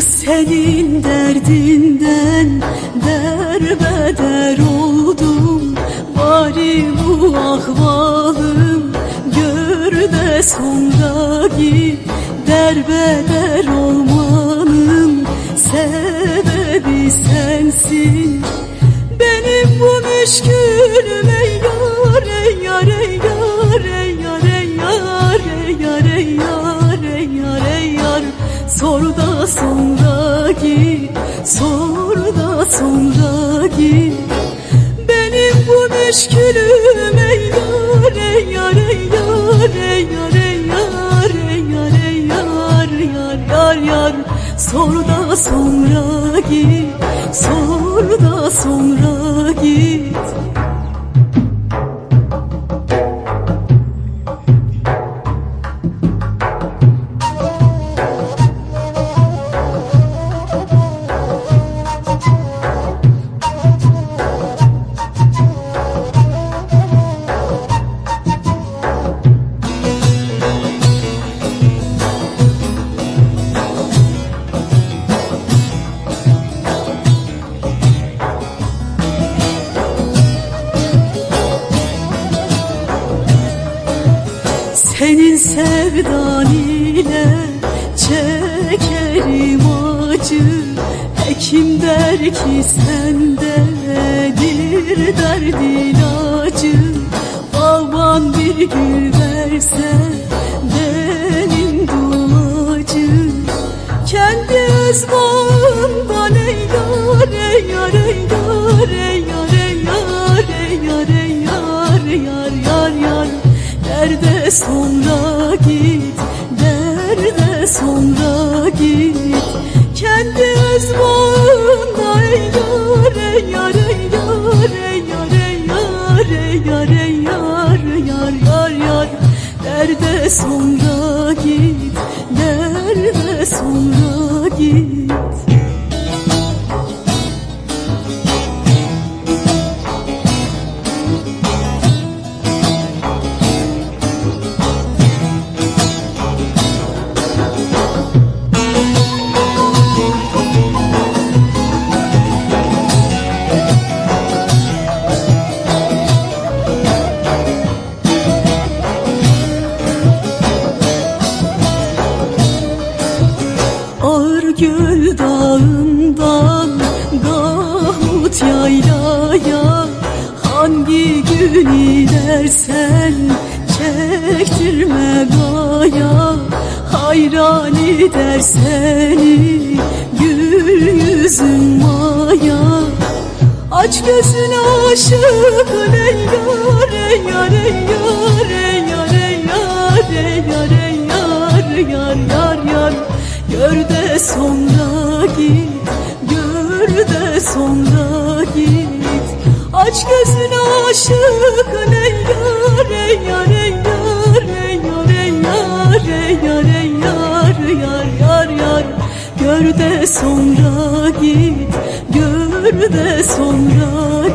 Senin derdinden derbeder oldum. Bari bu ahvalım gör de sonra git Derbeder olmanın sebebi sensin. Benim bu müşkülüm ey yar ey yar ey yar ey yar ey yar ey yar Sor da sonra git sor da sonra git Benim bu müşkülüm ey yar ey yar ey yar ey yar ey yar ey yar ey yar yar yar yar Sor da sonra git sor da sonra git Senin sevdan ile çekerim acı. Hekim der ki sendedir derd ilacı Baban bir gül Derde sonra git Derde sonra git. Kendi öz bağında ey yar ey yar ey yar ey yar ey yar yar yar yar yar yar. Derde sonra git Derde sonra Argül dağından Gahut yaylaya Hangi gün inersen Çektirme gaya. Hayran eder seni Gül yüzün maya. Aç gözünü aşıkın ey yar ey yar ey yar ey yar ey yar ey yar. Ey yar yar yar yar Gör de sonra git gör de sonra git. Aç gözünü aşıkın ey yar ey yar ey yar ey yar ey yar ey yar ey yar yar yar yar. Gör de sonra git gör de sonra